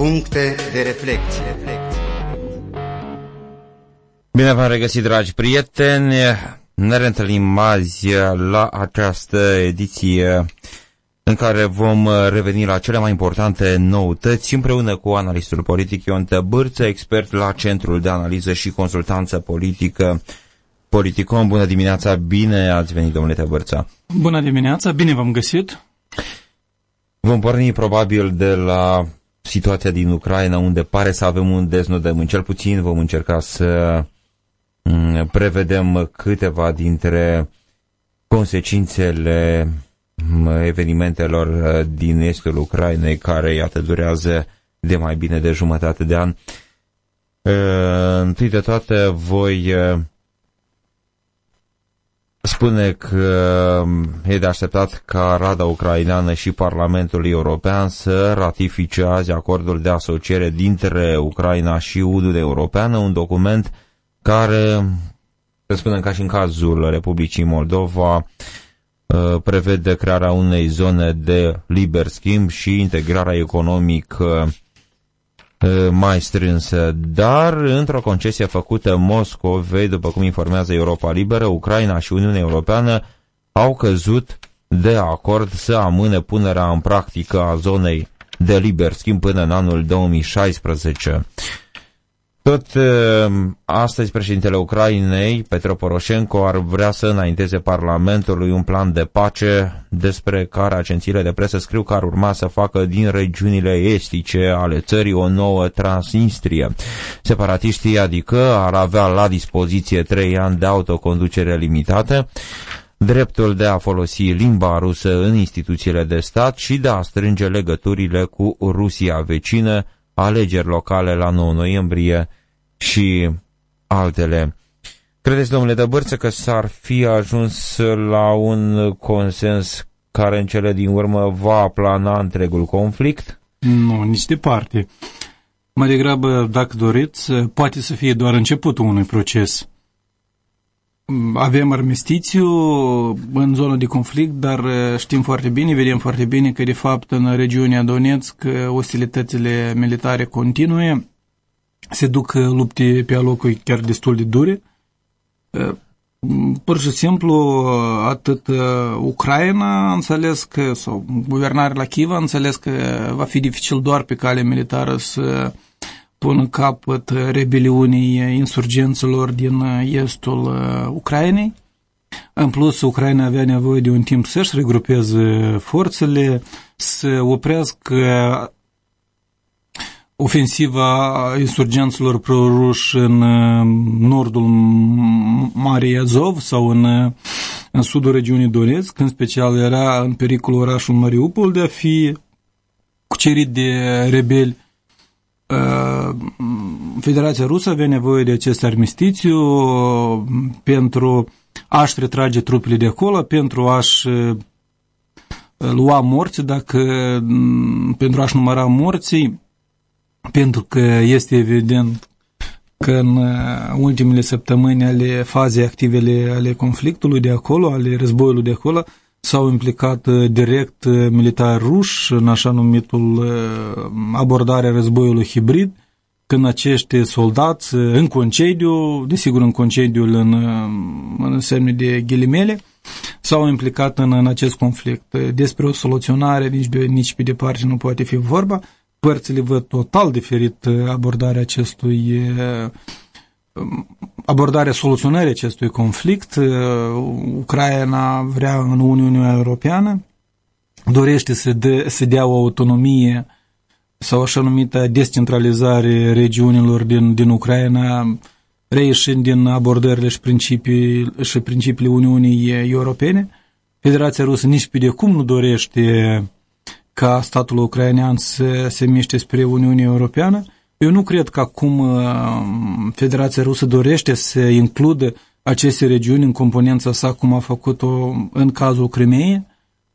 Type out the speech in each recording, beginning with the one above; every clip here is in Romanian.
Puncte de reflecție. Bine v-am regăsit, dragi prieteni! Ne reîntâlnim azi la această ediție în care vom reveni la cele mai importante noutăți împreună cu analistul politic Ion Tăbârță, expert la Centrul de Analiză și Consultanță Politică Politicom. Bună dimineața, bine ați venit, domnule Tăbârța! Bună dimineața, bine v-am găsit! Vom porni probabil de la situația din Ucraina, unde pare să avem un deznodământ. Cel puțin vom încerca să mm, prevedem câteva dintre consecințele mm, evenimentelor uh, din estul Ucrainei, care, iată, durează de mai bine de jumătate de an. Uh, întâi de toate, voi uh, spune că e de așteptat ca Rada Ucraineană și Parlamentul European să ratifice azi acordul de asociere dintre Ucraina și Uniunea Europeană, un document care, să spunem ca și în cazul Republicii Moldova, uh, prevede crearea unei zone de liber schimb și integrarea economică mai strânsă, dar într-o concesie făcută Moscovei, după cum informează Europa Liberă, Ucraina și Uniunea Europeană au căzut de acord să amâne punerea în practică a zonei de liber schimb până în anul 2016. Tot astăzi președintele Ucrainei, Petro Poroșenko, ar vrea să înainteze Parlamentului un plan de pace despre care agențiile de presă scriu că ar urma să facă din regiunile estice ale țării o nouă Transnistrie. Separatiștii, adică, ar avea la dispoziție trei ani de autoconducere limitată, dreptul de a folosi limba rusă în instituțiile de stat și de a strânge legăturile cu Rusia vecină, alegeri locale la 9 noiembrie și altele. Credeți, domnule Dăbărță, că s-ar fi ajuns la un consens care în cele din urmă va aplana întregul conflict? Nu, nici departe. Mai degrabă, dacă doriți, poate să fie doar începutul unui proces. Avem armistițiu în zona de conflict, dar știm foarte bine, vedem foarte bine că, de fapt, în regiunea Donetsk, ostilitățile militare continue, se duc lupte pe alocuri chiar destul de dure. Pur și simplu, atât Ucraina a înțeles că, sau guvernarea la Kiev a înțeles că va fi dificil doar pe cale militară să pună capăt rebeliunii insurgenților din estul Ucrainei. În plus, Ucraina avea nevoie de un timp să-și regrupeze forțele, să oprească ofensiva insurgenților proruși în nordul Marei Azov sau în, în sudul regiunii Donetsk, în special era în pericol orașul Mariupol de a fi cucerit de rebeli. Federația Rusă avea nevoie de acest armistițiu pentru a-și retrage trupele de acolo, pentru a-și lua morți, dacă pentru a-și număra morții, pentru că este evident că în uh, ultimele săptămâni ale fazei activele ale conflictului de acolo, ale războiului de acolo, s-au implicat uh, direct uh, militari ruși în așa numitul abordarea războiului hibrid, când acești soldați în concediu, desigur în concediu în, în semne de ghilimele, s-au implicat în, în acest conflict. Despre o soluționare nici, nici pe departe nu poate fi vorba, părțile văd total diferit uh, abordarea acestui uh, abordarea soluționării acestui conflict. Uh, Ucraina vrea în Uniunea Europeană, dorește să, de, să dea o autonomie sau așa numită descentralizare regiunilor din, din Ucraina, reieșind din abordările și, principii, și principiile Uniunii Europene. Federația Rusă nici pe de cum nu dorește ca statul ucrainean să se miște spre Uniunea Europeană. Eu nu cred că acum uh, Federația Rusă dorește să includă aceste regiuni în componența sa cum a făcut-o în cazul Crimeei.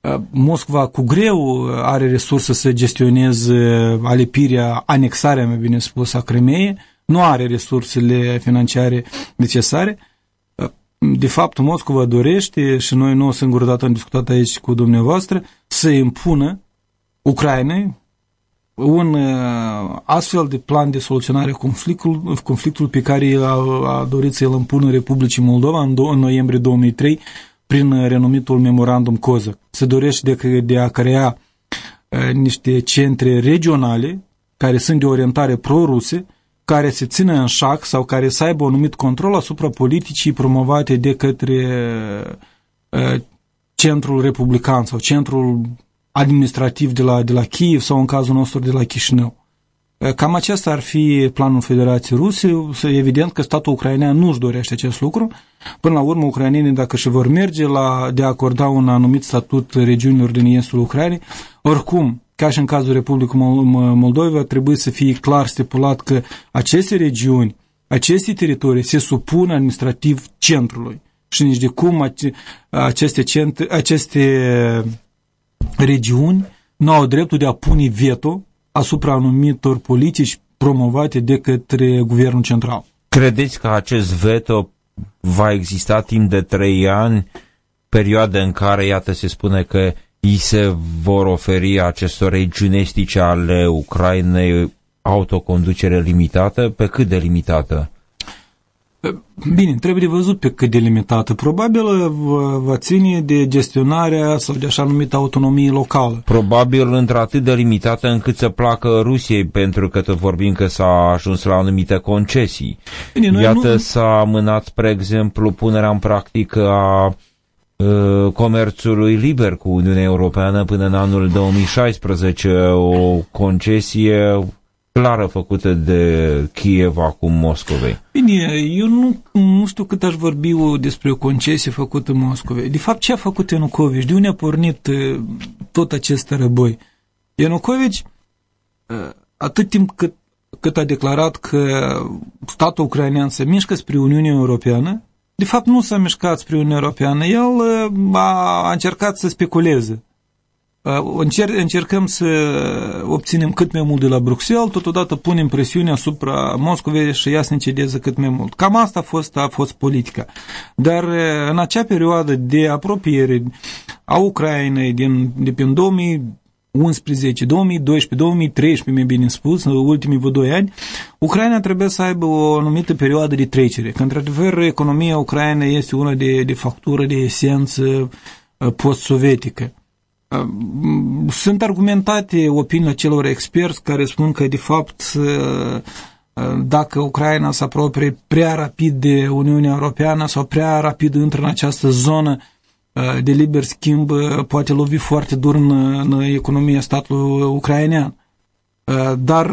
Uh, Moscova cu greu are resurse să gestioneze alipirea, anexarea, mai bine spus, a Crimeei, nu are resursele financiare necesare. Uh, de fapt, Moscova dorește, și noi nu o singură dată am discutat aici cu dumneavoastră, să impună Ucrainei, un uh, astfel de plan de soluționare a conflictului, conflictul pe care a, a dorit să-l împună Republicii Moldova în, do, în noiembrie 2003 prin renumitul memorandum COZAC. Se dorește de, de a crea uh, niște centre regionale care sunt de orientare pro-ruse, care se țină în șac sau care să aibă un anumit control asupra politicii promovate de către uh, centrul republican sau centrul administrativ de la, de la Kiev sau în cazul nostru de la Chișinău. Cam acesta ar fi planul Federației Ruse. Evident că statul ucrainean nu își dorește acest lucru. Până la urmă, ucrainenii, dacă și vor merge la, de a acorda un anumit statut regiunilor din estul Ucrainei, oricum, ca și în cazul Republicii Moldova, trebuie să fie clar stipulat că aceste regiuni, aceste teritorii se supun administrativ centrului. Și nici de cum aceste, centri, aceste regiuni nu au dreptul de a pune veto asupra anumitor politici promovate de către guvernul central. Credeți că acest veto va exista timp de trei ani, perioadă în care, iată, se spune că îi se vor oferi acestor regiuni estice ale Ucrainei autoconducere limitată? Pe cât de limitată? Bine, trebuie văzut pe cât de limitată. Probabil va ține de gestionarea sau de așa numită autonomie locală. Probabil într-atât de limitată încât să placă Rusiei, pentru că tot vorbim că s-a ajuns la anumite concesii. Bine, Iată nu... s-a amânat, spre exemplu, punerea în practică a comerțului liber cu Uniunea Europeană până în anul 2016, o concesie clară făcută de Kiev acum Moscovei. Bine, eu nu, nu știu cât aș vorbi despre o concesie făcută Moscovei. De fapt, ce a făcut Ianucovici? De unde a pornit uh, tot acest răboi? Ianucovici, uh, atât timp cât, cât a declarat că statul ucrainean se mișcă spre Uniunea Europeană, de fapt nu s-a mișcat spre Uniunea Europeană, el uh, a, a încercat să speculeze Uh, încer, încercăm să obținem cât mai mult de la Bruxelles, totodată punem presiune asupra Moscovei și ea să ne cedeze cât mai mult. Cam asta a fost, a fost politica. Dar uh, în acea perioadă de apropiere a Ucrainei din, de prin 2011, 2012, 2013, mai bine spus, în ultimii vă doi ani, Ucraina trebuie să aibă o anumită perioadă de trecere. Că, într-adevăr, economia Ucrainei este una de, de factură, de esență uh, post-sovietică. Sunt argumentate opiniile celor experți care spun că, de fapt, dacă Ucraina se apropie prea rapid de Uniunea Europeană sau prea rapid intră în această zonă de liber schimb, poate lovi foarte dur în, în economia statului ucrainean. Dar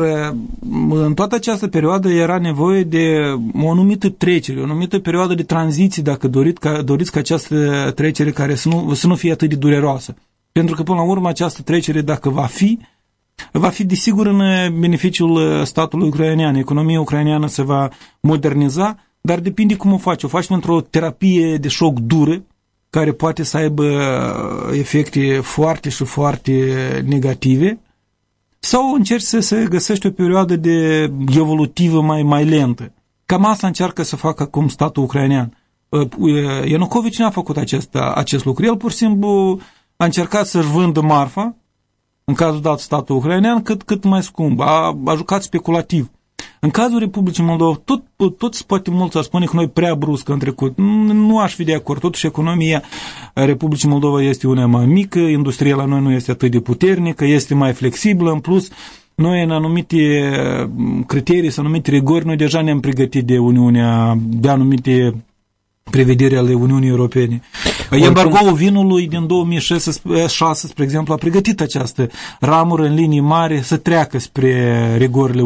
în toată această perioadă era nevoie de o anumită trecere, o anumită perioadă de tranziție, dacă doriți ca, doriți ca această trecere care să nu, să nu fie atât de dureroasă. Pentru că, până la urmă, această trecere, dacă va fi, va fi desigur în beneficiul uh, statului ucrainean. Economia ucraineană se va moderniza, dar depinde cum o faci. O faci într-o terapie de șoc dură, care poate să aibă uh, efecte foarte și foarte negative, sau încerci să, să găsești o perioadă de evolutivă mai, mai lentă. Cam asta încearcă să facă acum statul ucrainean. Uh, Ianucovici n-a făcut acest, acest lucru. El pur și simplu a încercat să-și vândă marfa, în cazul dat statul ucrainean, cât, cât mai scump. A, a jucat speculativ. În cazul Republicii Moldova, tot, tot poate mulți ar spune că noi prea brusc în trecut. Nu aș fi de acord. Totuși, economia Republicii Moldova este una mai mică, industria la noi nu este atât de puternică, este mai flexibilă, în plus, noi în anumite criterii, sau anumite rigori, noi deja ne-am pregătit de Uniunea, de anumite prevedere ale Uniunii Europene. Embargoul vinului din 2006, spre exemplu, a pregătit această ramură în linii mari să treacă spre rigorile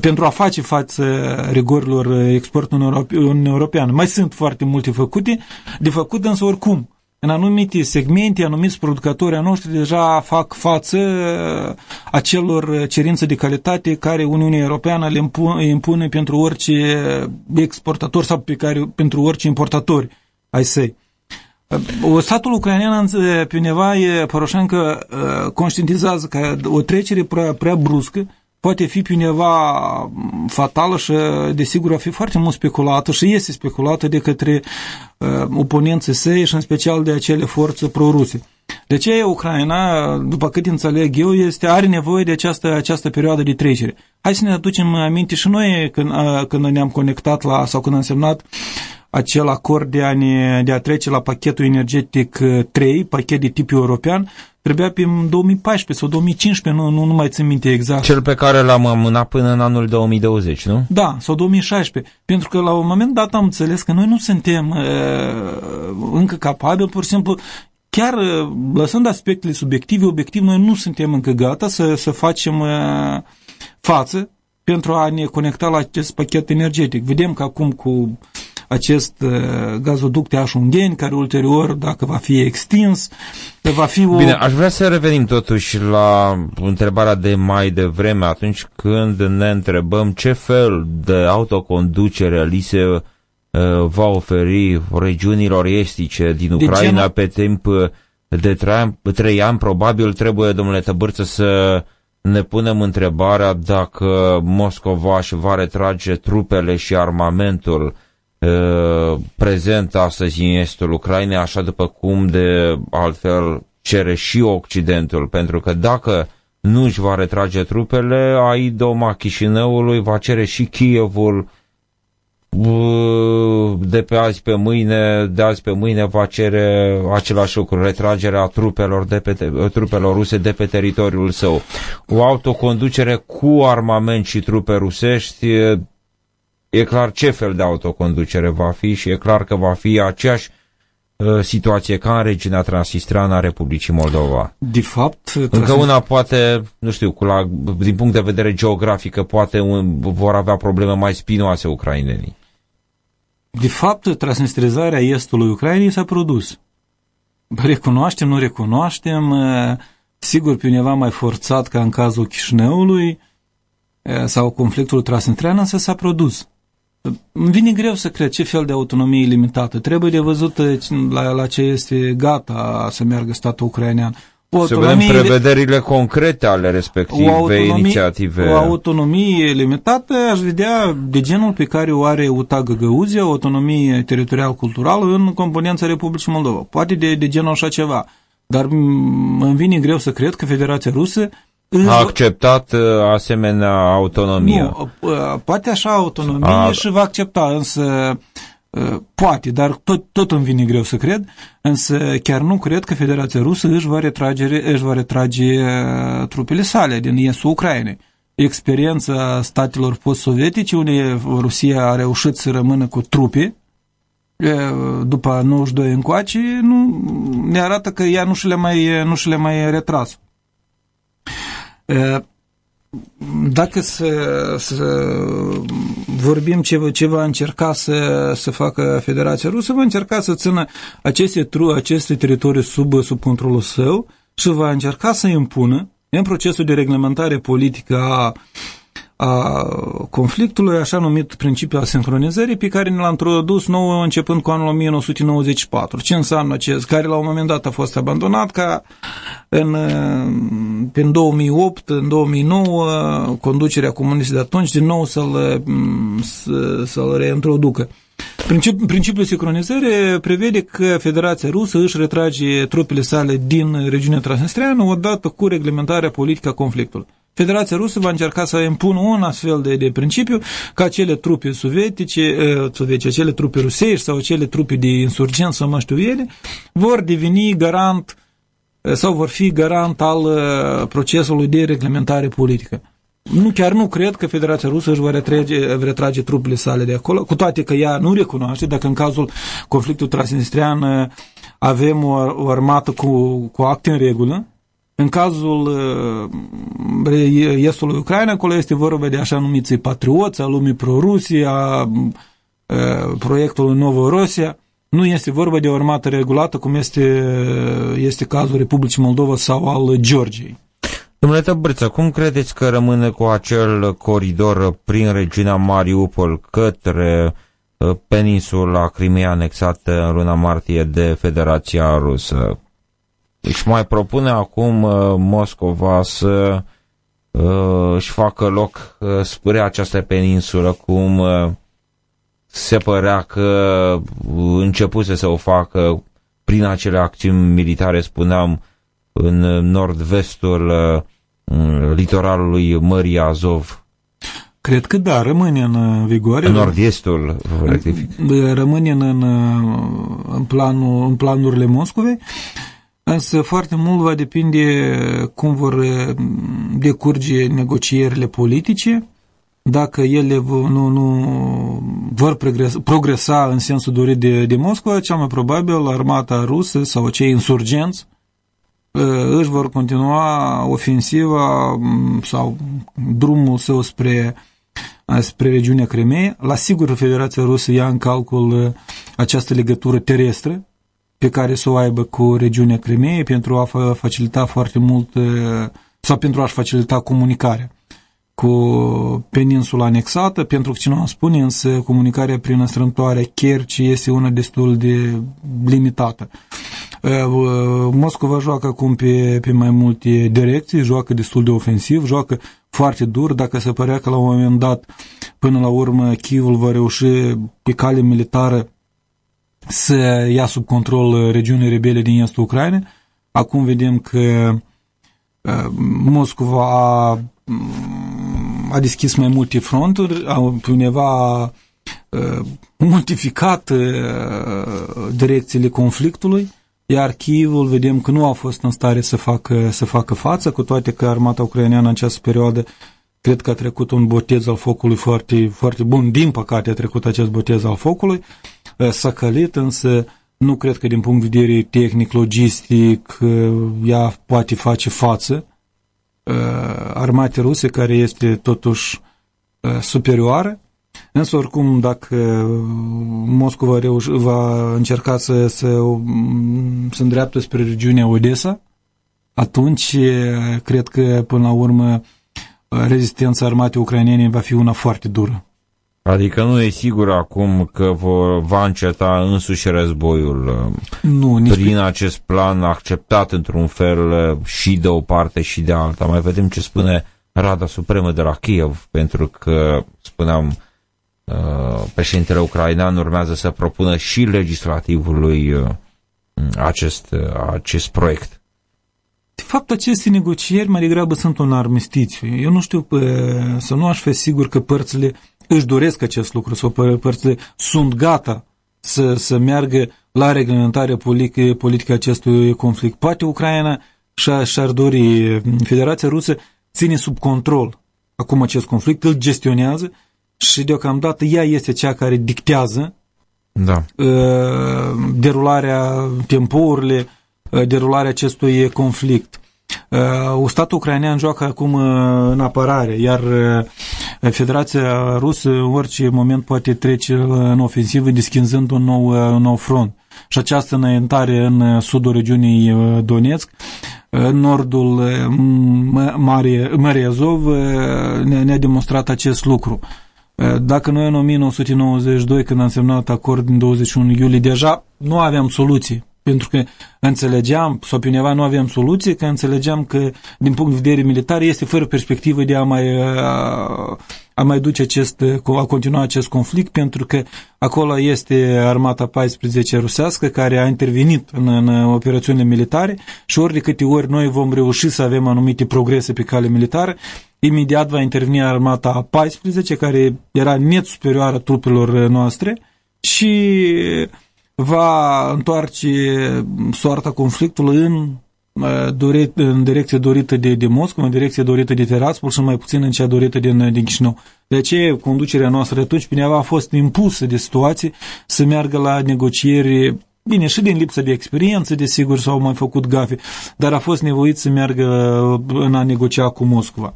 pentru a face față rigorilor exportului în European. Mai sunt foarte multe făcute, de făcut însă oricum în anumite segmente, anumiți producători a noștri deja fac față acelor cerințe de calitate care Uniunea Europeană le impune pentru orice exportator sau pe care, pentru orice importatori ai săi. Statul ucrainean pe undeva Poroșencă conștientizează că o trecere prea, prea bruscă poate fi pe undeva fatală și desigur va fi foarte mult speculată și este speculată de către uh, oponenții săi și în special de acele forțe proruse. De ce Ucraina, după cât înțeleg eu, este, are nevoie de această, această perioadă de trecere. Hai să ne aducem aminte și noi când, când ne-am conectat la, sau când am semnat acel acord de a, ne, de a trece la pachetul energetic 3, pachet de tip european, trebuia pe 2014 sau 2015, nu, nu, nu mai țin minte exact. Cel pe care l-am amânat până în anul 2020, nu? Da, sau 2016. Pentru că la un moment dat am înțeles că noi nu suntem uh, încă capabili, pur și simplu, chiar uh, lăsând aspectele subiective, obiectiv, noi nu suntem încă gata să, să facem uh, față pentru a ne conecta la acest pachet energetic. Vedem că acum cu acest uh, gazoduct Așungheni, care ulterior, dacă va fi extins, va fi o... Bine, aș vrea să revenim totuși la întrebarea de mai devreme, atunci când ne întrebăm ce fel de autoconducere li se uh, va oferi regiunilor estice din Ucraina genul... pe timp de trei ani, trei ani, probabil trebuie, domnule Tăbârță, să ne punem întrebarea dacă Moscova își va retrage trupele și armamentul prezent astăzi în estul Ucrainei, așa după cum de altfel cere și Occidentul, pentru că dacă nu își va retrage trupele, Aidoma Chișinăului va cere și Kievul de pe azi pe mâine, de azi pe mâine va cere același lucru, retragerea trupelor, de pe, trupelor ruse de pe teritoriul său. O autoconducere cu armament și trupe rusești e clar ce fel de autoconducere va fi și e clar că va fi aceeași uh, situație ca în regiunea Transnistreană a Republicii Moldova. De fapt... Încă una poate, nu știu, cu la, din punct de vedere geografică, poate un, vor avea probleme mai spinoase ucrainenii. De fapt, transnistrizarea estului Ucrainei s-a produs. Recunoaștem, nu recunoaștem, uh, sigur pe undeva mai forțat ca în cazul Chișinăului uh, sau conflictul transnistrean, însă s-a produs. Îmi vine greu să cred ce fel de autonomie limitată. Trebuie de văzut la, la ce este gata să meargă statul ucrainean. O să vedem prevederile concrete ale respective o inițiative. O autonomie limitată aș vedea de genul pe care o are UTA Găgăuzia, o autonomie teritorial-culturală în componența Republicii Moldova. Poate de, de genul așa ceva. Dar îmi vine greu să cred că Federația Rusă a acceptat uh, asemenea autonomie. Nu, uh, poate așa autonomie a... și va accepta, însă uh, poate, dar tot, tot îmi vine greu să cred, însă chiar nu cred că Federația Rusă își va retrage, își va retrage trupele sale din estul Ucrainei. Experiența statelor post-sovietice, unde Rusia a reușit să rămână cu trupe, după 92 încoace, nu, ne arată că ea nu și le mai, nu și le mai retras. Dacă să, să vorbim ce, ce va încerca să, să facă Federația Rusă, va încerca să țină aceste, aceste teritorii sub, sub controlul său și va încerca să impună în procesul de reglementare politică a a conflictului, așa numit principiul asincronizării, pe care ne l-a introdus nou începând cu anul 1994. Ce înseamnă acest? Care la un moment dat a fost abandonat ca în, în 2008, în 2009, conducerea comunistă de atunci din nou să-l, să, să reintroducă. Principi, principiul sincronizării prevede că Federația Rusă își retrage trupele sale din regiunea Transnistreană odată cu reglementarea politică a conflictului. Federația Rusă va încerca să impună un astfel de, de principiu ca cele trupe sovietice, uh, sovietice, cele trupe rusești sau cele trupe de insurgenți sau mă știu ele, vor deveni garant sau vor fi garant al uh, procesului de reglementare politică. Nu, chiar nu cred că Federația Rusă își va retrage, retrage trupele sale de acolo, cu toate că ea nu recunoaște, dacă în cazul conflictului transnistrian uh, avem o, o armată cu, cu acte în regulă, în cazul uh, estului Ucraina, acolo este vorba de așa numiții patrioți, a lumii pro-Rusie, a uh, proiectului Novorosia. Nu este vorba de o armată regulată, cum este, este cazul Republicii Moldova sau al Georgiei. Domnule Tăbrâță, cum credeți că rămâne cu acel coridor prin regiunea Mariupol către uh, peninsula Crimea anexată în luna martie de Federația Rusă? Își mai propune acum uh, Moscova să uh, își facă loc uh, spre această peninsulă, cum uh, se părea că începuse să o facă prin acele acțiuni militare, spuneam, în nord-vestul litoralului Mării Azov? Cred că da, rămâne în vigoare. În nord-estul, rectific. Rămâne în, în, în, planul, în planurile Moscovei, însă foarte mult va depinde cum vor decurge negocierile politice, dacă ele nu, nu vor progresa, progresa în sensul dorit de, de Moscova, cel mai probabil armata rusă sau cei insurgenți își vor continua ofensiva sau drumul său spre, spre regiunea Crimea. La sigur, Federația Rusă ia în calcul această legătură terestră pe care să o aibă cu regiunea Crimea pentru a facilita foarte mult sau pentru a-și facilita comunicarea cu peninsula anexată, pentru că cine spune, însă comunicarea prin strâmtoarea Kerch este una destul de limitată. Moscova joacă acum pe, pe mai multe direcții, joacă destul de ofensiv, joacă foarte dur, dacă se părea că la un moment dat, până la urmă, Kievul va reuși pe cale militară să ia sub control regiunile rebele din estul Ucrainei. Acum vedem că Moscova a, a deschis mai multe fronturi, a, undeva a multificat direcțiile conflictului iar Kievul vedem că nu a fost în stare să facă, să facă față, cu toate că armata ucraineană în această perioadă cred că a trecut un botez al focului foarte, foarte bun. Din păcate a trecut acest botez al focului. S-a călit, însă nu cred că din punct de vedere tehnic, logistic, ea poate face față armatei ruse, care este totuși superioară. Însă, oricum, dacă Moscova reuș- va încerca să, să să îndreaptă spre regiunea Odessa, atunci cred că, până la urmă, rezistența armatei ucrainene va fi una foarte dură. Adică nu e sigur acum că vor, va înceta însuși războiul nu, nici prin pe... acest plan acceptat într-un fel și de o parte și de alta. Mai vedem ce spune Rada Supremă de la Kiev, pentru că, spuneam, Uh, președintele ucrainean urmează să propună și legislativului uh, acest, uh, acest proiect. De fapt, aceste negocieri mai degrabă sunt un armistițiu. Eu nu știu, să nu aș fi sigur că părțile își doresc acest lucru sau părțile sunt gata să, să meargă la reglementarea politică, politică acestui conflict. Poate Ucraina și-ar dori, Federația Rusă ține sub control acum acest conflict, îl gestionează și deocamdată ea este cea care dictează da. Uh, derularea, temporile, uh, derularea acestui conflict. Uh, statul ucrainean joacă acum în apărare, iar Federația Rusă în orice moment poate trece în ofensivă deschizând un nou, un nou front. Și această înaintare în sudul regiunii Donetsk, în nordul Mării Azov, ne-a demonstrat acest lucru. Dacă noi în 1992, când am semnat acord în 21 iulie, deja nu aveam soluții, pentru că înțelegeam, sau pe undeva nu aveam soluție, că înțelegeam că, din punct de vedere militar, este fără perspectivă de a mai, a, a mai duce acest, a continua acest conflict, pentru că acolo este armata 14 rusească care a intervenit în, în operațiunile militare și ori de câte ori noi vom reuși să avem anumite progrese pe cale militară, imediat va interveni armata 14, care era net superioară trupelor noastre și va întoarce soarta conflictului în, dorit, în direcție dorită de, de Moscova, în direcție dorită de Teraspol și mai puțin în cea dorită din, din Chișinău. De aceea, conducerea noastră de atunci, Pineva a fost impusă de situație să meargă la negocieri Bine, și din lipsă de experiență, desigur, s-au mai făcut gafe, dar a fost nevoit să meargă în a negocia cu Moscova.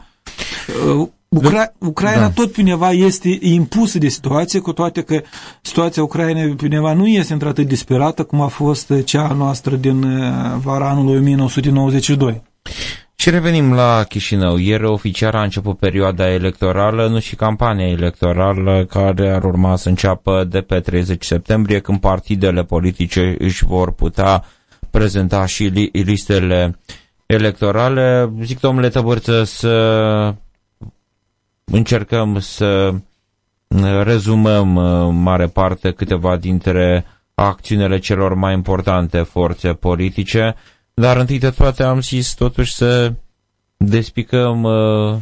Uh, Ucra- Ucraina da. tot undeva este impusă de situație, cu toate că situația Ucrainei undeva nu este într-atât disperată cum a fost cea noastră din uh, vara anului 1992. Și revenim la Chișinău. Ieri oficial a început perioada electorală, nu și campania electorală care ar urma să înceapă de pe 30 septembrie, când partidele politice își vor putea prezenta și listele electorale. Zic, domnule Tăbărță, să încercăm să rezumăm în mare parte câteva dintre acțiunile celor mai importante forțe politice, dar întâi de toate am zis totuși să despicăm uh,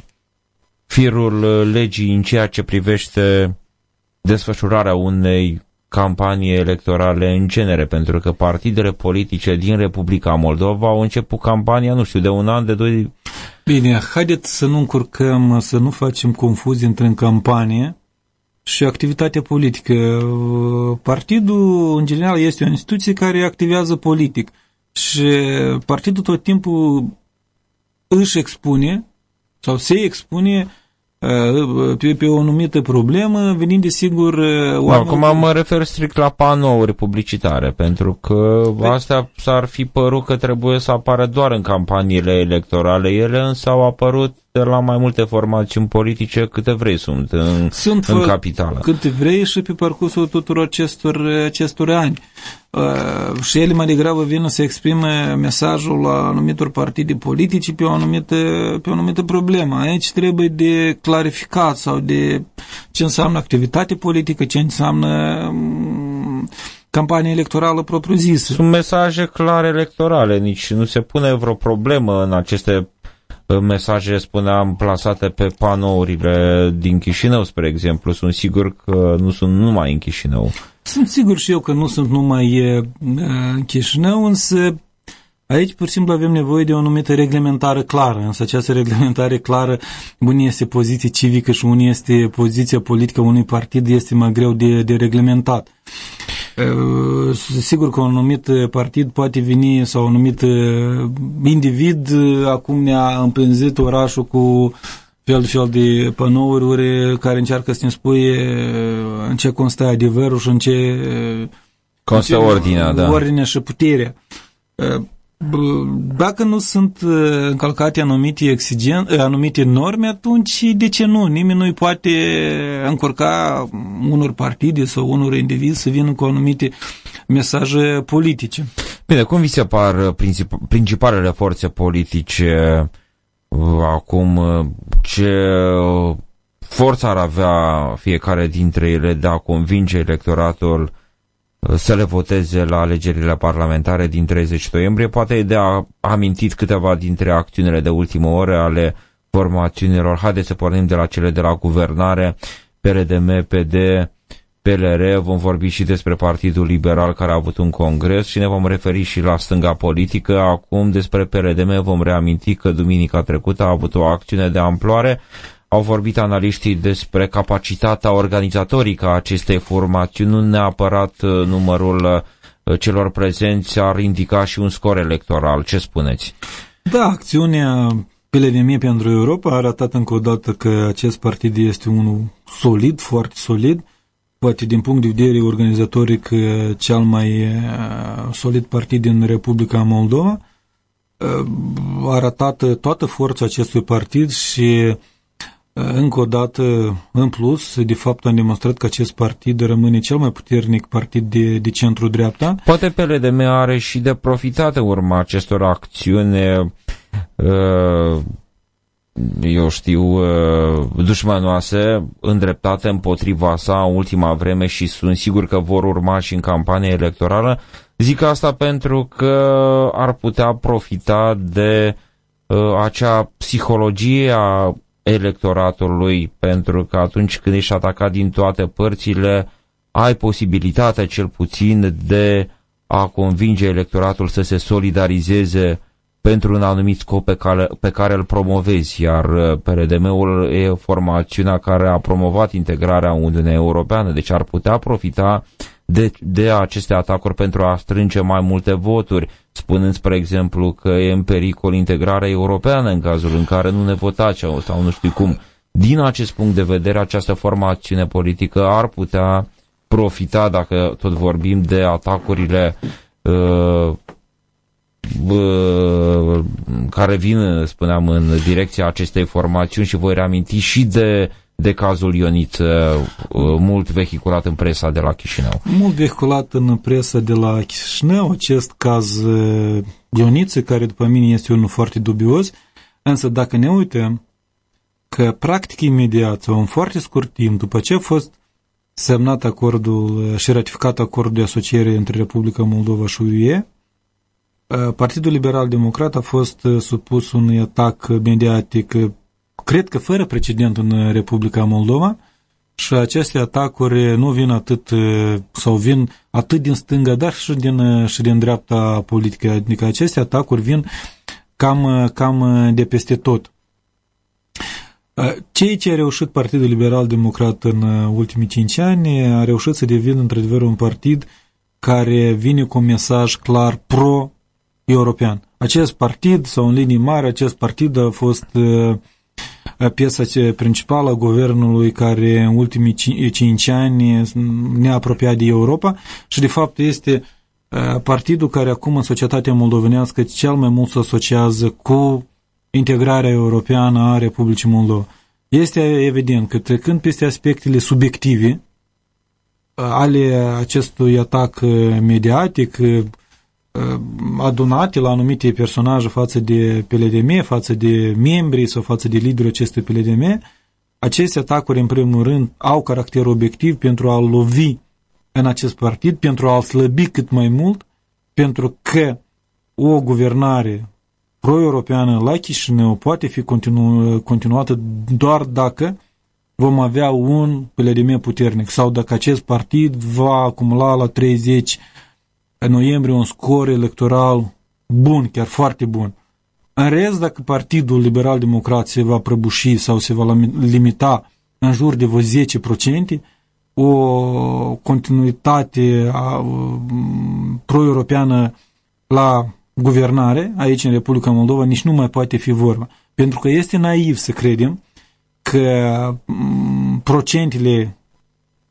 firul legii în ceea ce privește desfășurarea unei campanii electorale în genere, pentru că partidele politice din Republica Moldova au început campania, nu știu, de un an, de doi... Bine, haideți să nu încurcăm, să nu facem confuzii între în campanie și activitatea politică. Partidul, în general, este o instituție care activează politic și partidul tot timpul își expune sau se expune pe, pe o anumită problemă, venind de sigur oamenii... Acum mă refer strict la panouri publicitare, pentru că pe... Păi- astea s-ar fi părut că trebuie să apară doar în campaniile electorale. Ele însă au apărut de la mai multe formațiuni politice câte vrei sunt în, sunt în capitală. Câte vrei și pe parcursul tuturor acestor, acestor ani. Uh, și ele mai degrabă vin să exprime mesajul la anumitor partide politice pe o anumită, pe o anumită problemă. Aici trebuie de clarificat sau de ce înseamnă activitate politică, ce înseamnă um, campanie electorală propriu-zisă. Sunt mesaje clare electorale, nici nu se pune vreo problemă în aceste mesaje, spuneam, plasate pe panourile din Chișinău, spre exemplu. Sunt sigur că nu sunt numai în Chișinău. Sunt sigur și eu că nu sunt numai în Chișinău, însă Aici, pur și simplu, avem nevoie de o anumită reglementare clară, însă această reglementare clară, unii este poziție civică și unii este poziția politică unui partid, este mai greu de, de reglementat. Sigur că un anumit partid poate veni sau un anumit individ acum ne-a împânzit orașul cu fel fel de panouri care încearcă să ne spui în ce constă adevărul și în ce constă ordinea, da. ordinea și puterea dacă nu sunt încălcate anumite, exigen, anumite norme, atunci de ce nu? Nimeni nu-i poate încurca unor partide sau unor indivizi să vină cu anumite mesaje politice. Bine, cum vi se par principalele forțe politice acum? Ce forță ar avea fiecare dintre ele de a convinge electoratul să le voteze la alegerile parlamentare din 30 noiembrie. Poate e de a amintit câteva dintre acțiunile de ultimă oră ale formațiunilor. Haideți să pornim de la cele de la guvernare, PRDM, PD, PLR, vom vorbi și despre Partidul Liberal care a avut un congres și ne vom referi și la stânga politică. Acum despre PRDM vom reaminti că duminica trecută a avut o acțiune de amploare au vorbit analiștii despre capacitatea organizatorică a acestei formațiuni, nu neapărat uh, numărul uh, celor prezenți ar indica și un scor electoral. Ce spuneți? Da, acțiunea PLDM pentru Europa a arătat încă o dată că acest partid este unul solid, foarte solid, poate din punct de vedere organizatoric uh, cel mai solid partid din Republica Moldova. A arătat toată forța acestui partid și încă o dată, în plus, de fapt am demonstrat că acest partid rămâne cel mai puternic partid de, de centru-dreapta. Poate PLDM are și de profitat în urma acestor acțiuni, eu știu, dușmanoase, îndreptate împotriva sa în ultima vreme și sunt sigur că vor urma și în campanie electorală. Zic asta pentru că ar putea profita de acea psihologie a electoratului, pentru că atunci când ești atacat din toate părțile, ai posibilitatea cel puțin de a convinge electoratul să se solidarizeze pentru un anumit scop pe care, pe care îl promovezi, iar uh, PRDM-ul e formațiunea care a promovat integrarea Uniunii Europeană, deci ar putea profita de, de aceste atacuri pentru a strânge mai multe voturi, spunând, spre exemplu, că e în pericol integrarea europeană în cazul în care nu ne votați sau, sau nu știu cum. Din acest punct de vedere, această formațiune politică ar putea profita, dacă tot vorbim de atacurile uh, uh, care vin, spuneam, în direcția acestei formațiuni și voi reaminti și de de cazul Ioniță, uh, mult vehiculat în presa de la Chișinău. Mult vehiculat în presa de la Chișinău, acest caz uh, Ioniță, care după mine este unul foarte dubios, însă dacă ne uităm că practic imediat sau în foarte scurt timp după ce a fost semnat acordul și ratificat acordul de asociere între Republica Moldova și UE. Partidul Liberal Democrat a fost supus unui atac mediatic, cred că fără precedent în Republica Moldova, și aceste atacuri nu vin atât sau vin atât din stânga, dar și din, și din dreapta politică. Adică aceste atacuri vin cam, cam de peste tot. Cei ce a reușit Partidul Liberal Democrat în ultimii cinci ani a reușit să devină într-adevăr un partid care vine cu un mesaj clar pro-european. Acest partid, sau în linii mari, acest partid a fost uh, piesa principală a guvernului care în ultimii cinci ani ne-a apropiat de Europa și de fapt este partidul care acum în societatea moldovenească cel mai mult se asociază cu integrarea europeană a Republicii Moldova. Este evident că trecând peste aspectele subiective ale acestui atac mediatic, Uh, adunate la anumite personaje față de PLDM, față de membrii sau față de liderul acestui PLDM, aceste atacuri, în primul rând, au caracter obiectiv pentru a lovi în acest partid, pentru a-l slăbi cât mai mult, pentru că o guvernare pro-europeană la Chișinău poate fi continu continuată doar dacă vom avea un PLDM puternic sau dacă acest partid va acumula la 30 în noiembrie un scor electoral bun, chiar foarte bun. În rest, dacă Partidul Liberal Democrat se va prăbuși sau se va limita în jur de vreo 10%, o continuitate pro-europeană la guvernare aici în Republica Moldova nici nu mai poate fi vorba. Pentru că este naiv să credem că procentele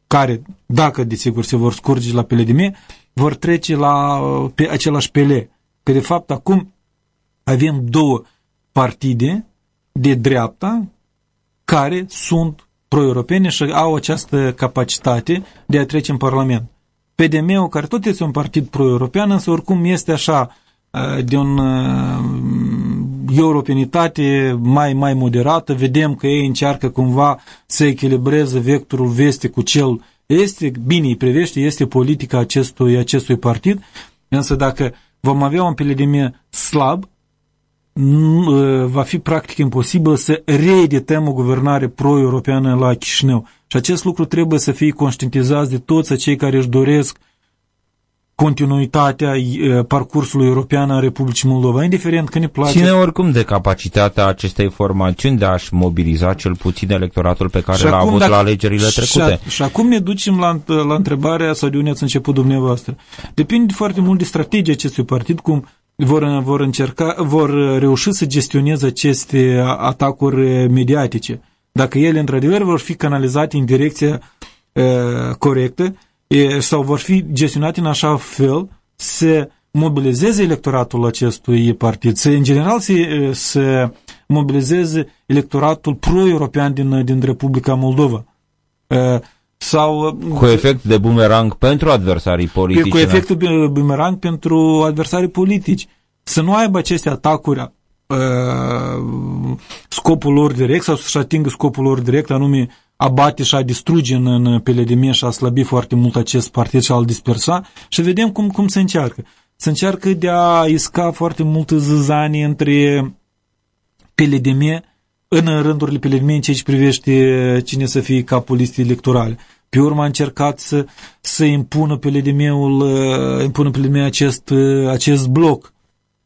care, dacă desigur se vor scurge la PLDM, vor trece la pe același pele. Că de fapt acum avem două partide de dreapta care sunt pro-europene și au această capacitate de a trece în Parlament. PDM-ul, care tot este un partid pro-european, însă oricum este așa de o europenitate mai, mai moderată, vedem că ei încearcă cumva să echilibreze vectorul veste cu cel este, bine îi privește, este politica acestui, acestui partid, însă dacă vom avea un PLDM slab, va fi practic imposibil să reedităm o guvernare pro-europeană la Chișinău. Și acest lucru trebuie să fie conștientizat de toți cei care își doresc continuitatea parcursului european a Republicii Moldova, indiferent că ne place. Ține oricum de capacitatea acestei formațiuni de a-și mobiliza cel puțin electoratul pe care l-a avut dacă, la alegerile trecute. Și, și acum ne ducem la, la întrebarea sau de unde ați început dumneavoastră. Depinde foarte mult de strategia acestui partid, cum vor, vor încerca, vor reuși să gestioneze aceste atacuri mediatice. Dacă ele într-adevăr vor fi canalizate în direcția uh, corectă, sau vor fi gestionate în așa fel să mobilizeze electoratul acestui partid, să în general să, să mobilizeze electoratul pro-european din, din Republica Moldova. Sau, cu efect de bumerang pentru adversarii politici. Cu efectul de bumerang pentru adversarii politici. Să nu aibă aceste atacuri scopul lor direct sau să-și atingă scopul lor direct, anume a bate și a distruge în, în PLDM și a slăbi foarte mult acest partid și a-l dispersa și vedem cum, cum se încearcă. Se încearcă de a isca foarte multe zăzanii între PLDM în rândurile PLDM în ceea ce privește cine să fie capul listei electorale. Pe urmă a încercat să, să impună PLDM-ul, impună PLDM acest, acest bloc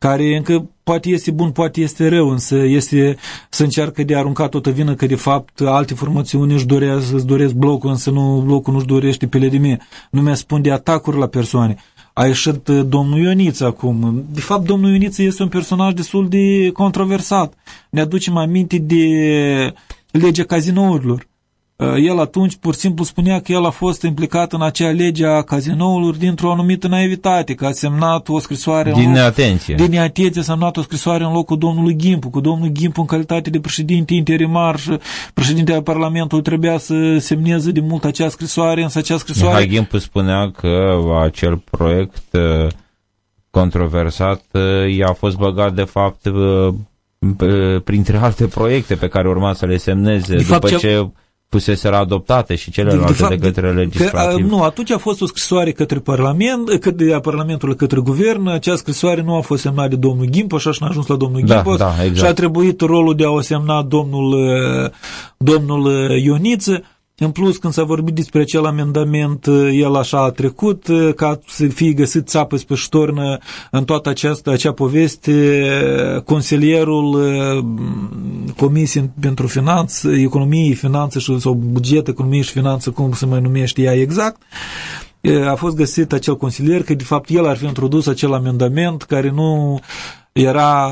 care încă poate este bun, poate este rău, însă este să încearcă de a arunca toată vină că de fapt alte formațiuni își doresc, își doresc blocul, însă nu, blocul nu-și dorește pe LDM. Nu mi-a spun de atacuri la persoane. A ieșit uh, domnul Ioniță acum. De fapt, domnul Ioniță este un personaj destul de controversat. Ne aducem aminte de legea cazinourilor. Uh, el atunci pur și simplu spunea că el a fost implicat în acea lege a cazinoului dintr-o anumită naivitate, că a semnat o scrisoare... Din neatenție. Din neatenție a semnat o scrisoare în locul domnului Gimpu, cu domnul Gimpu în calitate de președinte interimar și președintele Parlamentului trebuia să semneze de mult acea scrisoare, însă acea scrisoare... Mihai Gimpu spunea că acel proiect uh, controversat uh, i-a fost băgat de fapt printre alte proiecte pe care urma să le semneze de după ce fuseseră adoptate și celelalte de, fapt, de către legislativ. Că, nu, atunci a fost o scrisoare către Parlament, către Parlamentului către Guvern, acea scrisoare nu a fost semnată de domnul Gimpo, așa și a ajuns la domnul da, Gimpo da, exact. și a trebuit rolul de a o semna domnul, domnul Ioniță. În plus, când s-a vorbit despre acel amendament, el așa a trecut, ca să fie găsit țapă pe ștornă în toată această, acea poveste, consilierul Comisiei pentru Finanțe, Economie, Finanțe și, sau Buget, Economie și Finanțe, cum se mai numește ea exact, a fost găsit acel consilier că de fapt el ar fi introdus acel amendament care nu era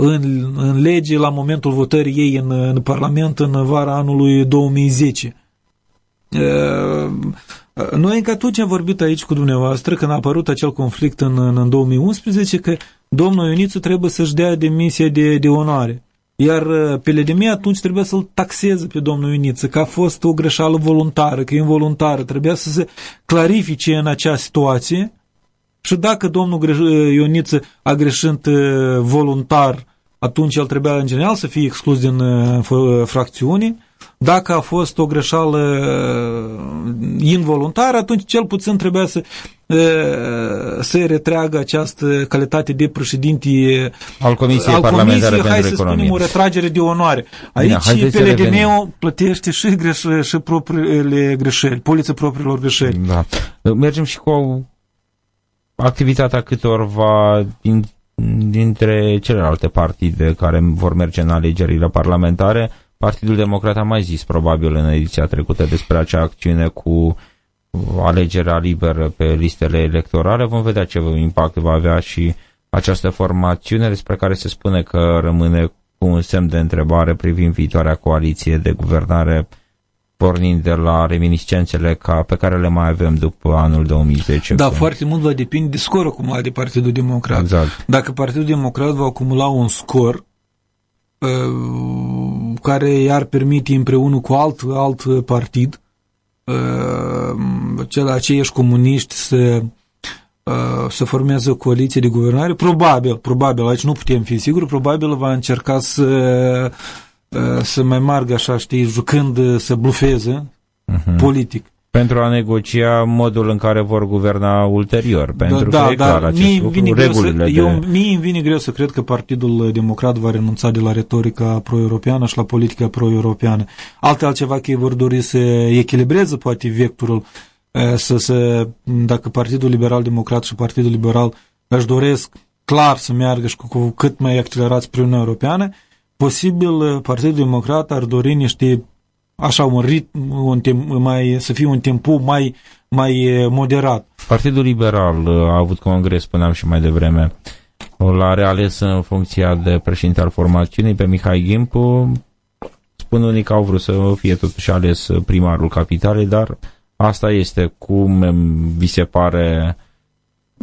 în, în lege la momentul votării ei în, în Parlament în vara anului 2010. Noi încă atunci am vorbit aici cu dumneavoastră când a apărut acel conflict în, în 2011 că domnul Ioniță trebuie să-și dea demisia de, de onoare. Iar Peledemia atunci trebuia să-l taxeze pe domnul Ioniță că a fost o greșeală voluntară, că e involuntară. Trebuia să se clarifice în acea situație și dacă domnul Ioniță a greșit voluntar, atunci el trebuia în general să fie exclus din fracțiune dacă a fost o greșeală uh, involuntară, atunci cel puțin trebuia să uh, să retreagă această calitate de președinte al Comisiei al Parlamentare Comisiei, hai să spunem o retragere de onoare. Aici Bine, PLDM plătește și, greș, și propriile greșeli, poliță propriilor greșeli. Da. Mergem și cu activitatea câtorva din, dintre celelalte partide care vor merge în alegerile parlamentare. Partidul Democrat a mai zis probabil în ediția trecută despre acea acțiune cu alegerea liberă pe listele electorale. Vom vedea ce impact va avea și această formațiune despre care se spune că rămâne cu un semn de întrebare privind viitoarea coaliție de guvernare pornind de la reminiscențele ca, pe care le mai avem după anul 2010. Da, cum... foarte mult va depinde de scorul acumulat de Partidul Democrat. Exact. Dacă Partidul Democrat va acumula un scor Uh, care i-ar permite împreună cu alt, alt partid, uh, cel aceiași comuniști să, uh, să formeze o coaliție de guvernare, probabil, probabil, aici nu putem fi siguri, probabil va încerca să, să mai margă așa, știi, jucând, să blufeze uh-huh. politic pentru a negocia modul în care vor guverna ulterior, pentru da, că da, e clar acest mie lucru, vine regulile să, de... eu, Mie îmi vine greu să cred că Partidul Democrat va renunța de la retorica pro-europeană și la politica pro-europeană. Alte altceva că ei vor dori să echilibreze poate vectorul, să, să, dacă Partidul Liberal Democrat și Partidul Liberal își doresc clar să meargă și cu, cu cât mai accelerați spre Uniunea Europeană, posibil Partidul Democrat ar dori niște așa un ritm, un timp, mai, să fie un tempo mai, mai moderat. Partidul Liberal a avut congres, spuneam și mai devreme, l-a reales în funcția de președinte al formațiunii pe Mihai Gimpu. Spun unii că au vrut să fie totuși ales primarul capitalei, dar asta este cum vi se pare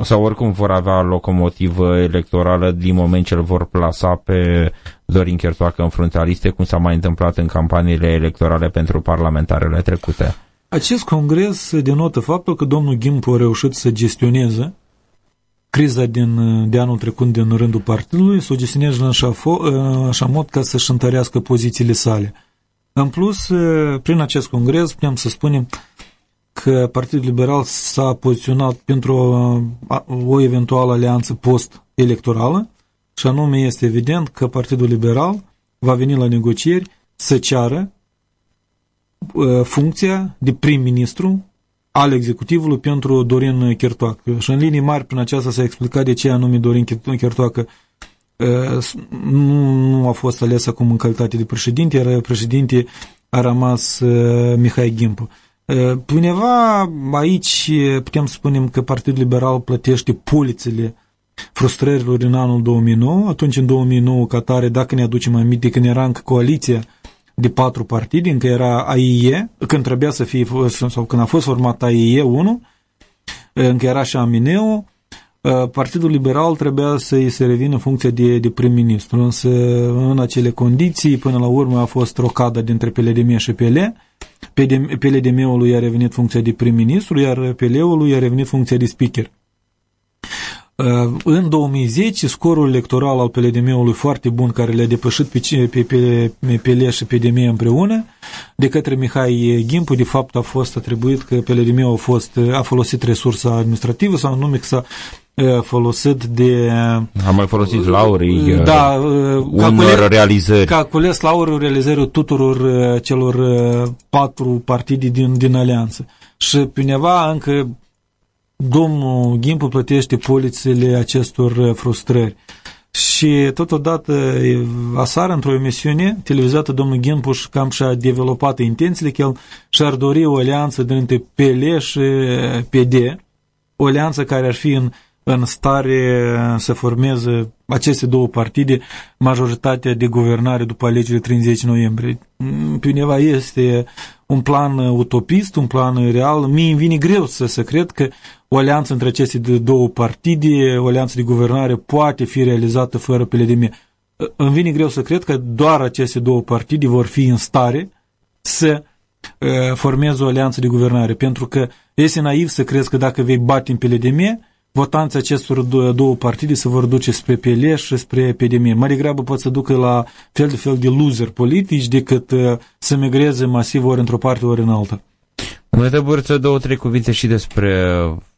sau oricum vor avea locomotivă electorală din moment ce îl vor plasa pe Dorin Chertoacă în fruntea liste, cum s-a mai întâmplat în campaniile electorale pentru parlamentarele trecute. Acest congres denotă faptul că domnul Gimpu a reușit să gestioneze criza din, de anul trecut din rândul partidului, să o gestioneze în așa, așa mod ca să-și întărească pozițiile sale. În plus, prin acest congres, putem să spunem, că Partidul Liberal s-a poziționat pentru o, o eventuală alianță post-electorală și anume este evident că Partidul Liberal va veni la negocieri să ceară uh, funcția de prim-ministru al executivului pentru Dorin Chertoacă. Și în linii mari, prin aceasta s-a explicat de ce anume Dorin Chertoacă uh, nu, nu a fost ales acum în calitate de președinte, iar președinte a rămas uh, Mihai Ghimpă. Undeva aici putem spune că Partidul Liberal plătește polițele frustrărilor în anul 2009. Atunci, în 2009, ca tare, dacă ne aducem aminte, când era încă coaliția de patru partide, încă era AIE, când trebuia să fie, sau când a fost format AIE 1, încă era și Amineu, Partidul Liberal trebuia să-i se revină funcția de, de prim-ministru, însă în acele condiții, până la urmă a fost rocada dintre PLDM și PL, PLDM-ului a revenit funcția de prim-ministru, iar PL-ului a revenit funcția de speaker. Uh, în 2010, scorul electoral al PLDM-ului foarte bun, care le-a depășit pe, pe, pe PL și PDM împreună, de către Mihai Gimpu, de fapt a fost atribuit că PLDM a, fost, a folosit resursa administrativă sau anume că s-a folosit de... Am mai folosit laurii da, unor realizări. Ca cules laurii realizării tuturor celor patru partide din, din alianță. Și pe undeva încă domnul Gimpu plătește polițele acestor frustrări. Și totodată, aseară, într-o emisiune televizată, domnul Gimpuș cam și-a dezvoltat intențiile că el și-ar dori o alianță dintre PL și PD, o alianță care ar fi în în stare să formeze aceste două partide majoritatea de guvernare după alegerile 30 noiembrie. Pe undeva este un plan utopist, un plan real. Mie îmi vine greu să, să cred că o alianță între aceste două partide, o alianță de guvernare poate fi realizată fără PLDM. Îmi vine greu să cred că doar aceste două partide vor fi în stare să formeze o alianță de guvernare, pentru că este naiv să crezi că dacă vei bate în PLDM, votanții acestor două partide se vor duce spre PL și spre epidemie. Mai degrabă pot să ducă la fel de fel de loser politici decât uh, să migreze masiv ori într-o parte, ori în alta. Domnule Bârță, două, trei cuvinte și despre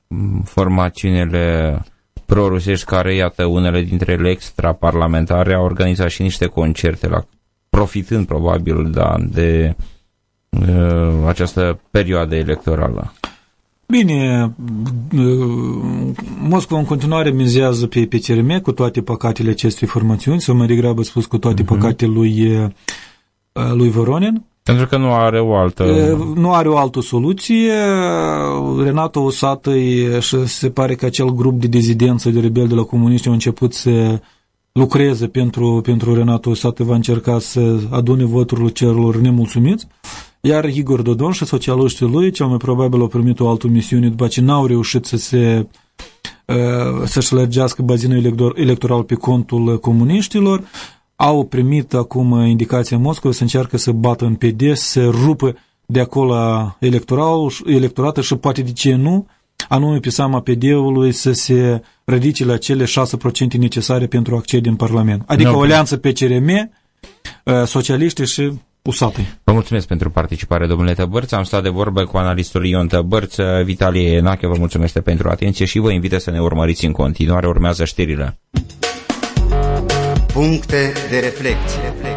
mm, formațiunile prorusești care, iată, unele dintre ele extraparlamentare au organizat și niște concerte la profitând probabil da, de uh, această perioadă electorală. Bine, Moscova în continuare mizează pe, pe CRM cu toate păcatele acestei formațiuni, sau mai degrabă spus cu toate uh-huh. păcatele lui, lui Voronin. Pentru că nu are o altă... Nu are o altă soluție. Renato Usată și se pare că acel grup de dezidență de rebeli de la comuniști au început să lucreze pentru, pentru Renato Usată, va încerca să adune voturile celor nemulțumiți. Iar Igor Dodon și socialiștii lui, cel mai probabil au primit o altă misiune după ce n-au reușit să se uh, să-și lărgească bazinul electoral pe contul comuniștilor, au primit acum indicația Moscova să încearcă să bată în PD, să rupă de acolo electoral, electoratul și poate de ce nu, anume pe seama PD-ului să se ridice la cele 6% necesare pentru a accede în Parlament. Adică no. o alianță pe CRM, uh, socialiști și Usatui. Vă mulțumesc pentru participare, domnule Tăbărț. Am stat de vorbă cu analistul Ion Tăbărț. Vitalie Enache vă mulțumesc pentru atenție și vă invit să ne urmăriți în continuare. Urmează știrile. Puncte de reflecție.